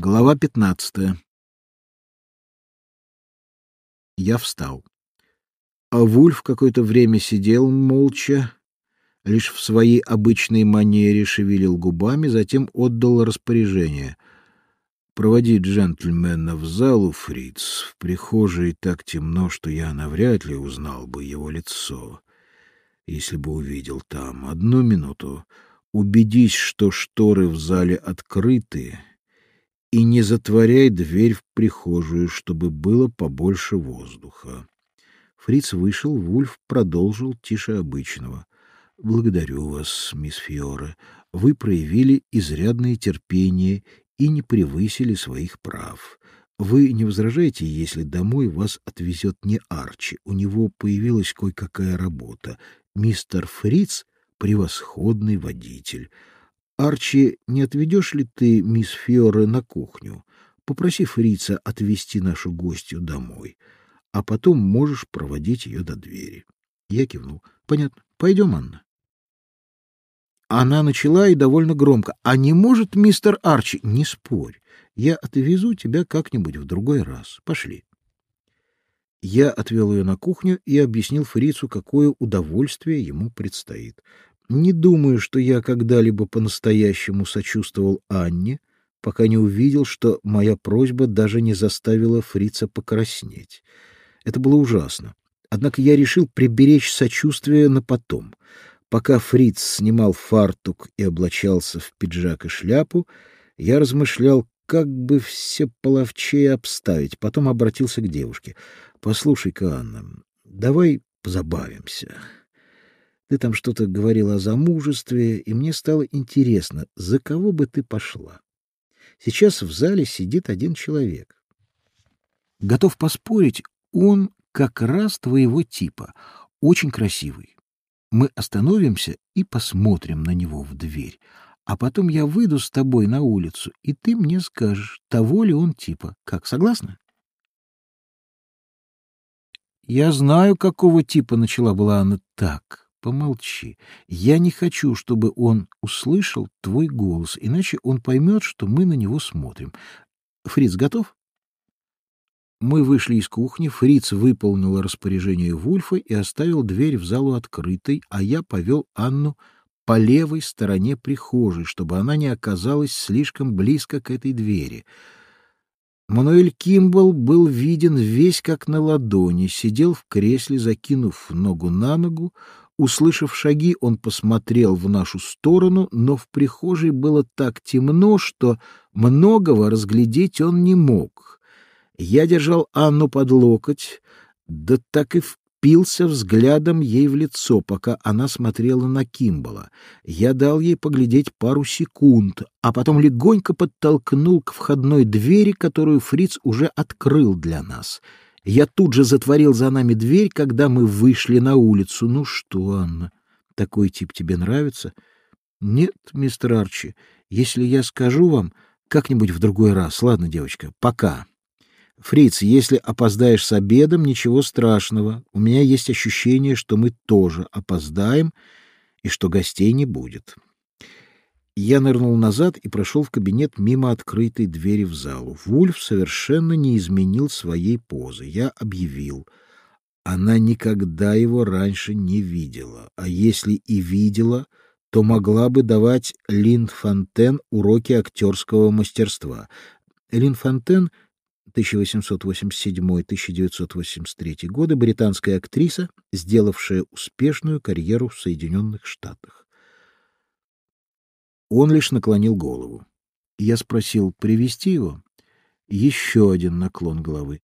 Глава пятнадцатая. Я встал. А Вульф какое-то время сидел молча, лишь в своей обычной манере шевелил губами, затем отдал распоряжение. «Проводи джентльмена в залу, фриц. В прихожей так темно, что я навряд ли узнал бы его лицо, если бы увидел там. Одну минуту. Убедись, что шторы в зале открыты, и не затворяй дверь в прихожую, чтобы было побольше воздуха. Фриц вышел, Вульф продолжил тише обычного. Благодарю вас, мисс Фиора. Вы проявили изрядное терпение и не превысили своих прав. Вы не возражаете, если домой вас отвезет не Арчи? У него появилась кое-какая работа. Мистер Фриц — превосходный водитель. Арчи, не отведешь ли ты мисс Фиоре на кухню? Попроси Фрица отвезти нашу гостью домой, а потом можешь проводить ее до двери. Я кивнул. Понятно. Пойдем, Анна. Она начала и довольно громко. А не может мистер Арчи? Не спорь. Я отвезу тебя как-нибудь в другой раз. Пошли. Я отвел ее на кухню и объяснил Фрицу, какое удовольствие ему предстоит. Не думаю, что я когда-либо по-настоящему сочувствовал Анне, пока не увидел, что моя просьба даже не заставила фрица покраснеть. Это было ужасно. Однако я решил приберечь сочувствие на потом. Пока фриц снимал фартук и облачался в пиджак и шляпу, я размышлял, как бы все половчее обставить. Потом обратился к девушке. — Послушай-ка, Анна, давай позабавимся. Ты там что-то говорила о замужестве, и мне стало интересно, за кого бы ты пошла. Сейчас в зале сидит один человек. Готов поспорить, он как раз твоего типа, очень красивый. Мы остановимся и посмотрим на него в дверь, а потом я выйду с тобой на улицу, и ты мне скажешь, того ли он типа. Как, согласна? Я знаю, какого типа начала была она так. Помолчи. Я не хочу, чтобы он услышал твой голос, иначе он поймет, что мы на него смотрим. Фриц готов? Мы вышли из кухни, Фриц выполнил распоряжение Вульфа и оставил дверь в залу открытой, а я повел Анну по левой стороне прихожей, чтобы она не оказалась слишком близко к этой двери. Мануэль Кимбл был виден весь как на ладони, сидел в кресле, закинув ногу на ногу, Услышав шаги, он посмотрел в нашу сторону, но в прихожей было так темно, что многого разглядеть он не мог. Я держал Анну под локоть, да так и впился взглядом ей в лицо, пока она смотрела на Кимбала. Я дал ей поглядеть пару секунд, а потом легонько подтолкнул к входной двери, которую Фриц уже открыл для нас — я тут же затворил за нами дверь, когда мы вышли на улицу. Ну что, Анна, такой тип тебе нравится? Нет, мистер Арчи, если я скажу вам как-нибудь в другой раз. Ладно, девочка, пока. Фриц, если опоздаешь с обедом, ничего страшного. У меня есть ощущение, что мы тоже опоздаем и что гостей не будет. Я нырнул назад и прошел в кабинет мимо открытой двери в залу. Вульф совершенно не изменил своей позы. Я объявил. Она никогда его раньше не видела. А если и видела, то могла бы давать Лин Фонтен уроки актерского мастерства. Лин Фонтен 1887-1983 годы, британская актриса, сделавшая успешную карьеру в Соединенных Штатах. Он лишь наклонил голову. Я спросил, привести его? Еще один наклон головы.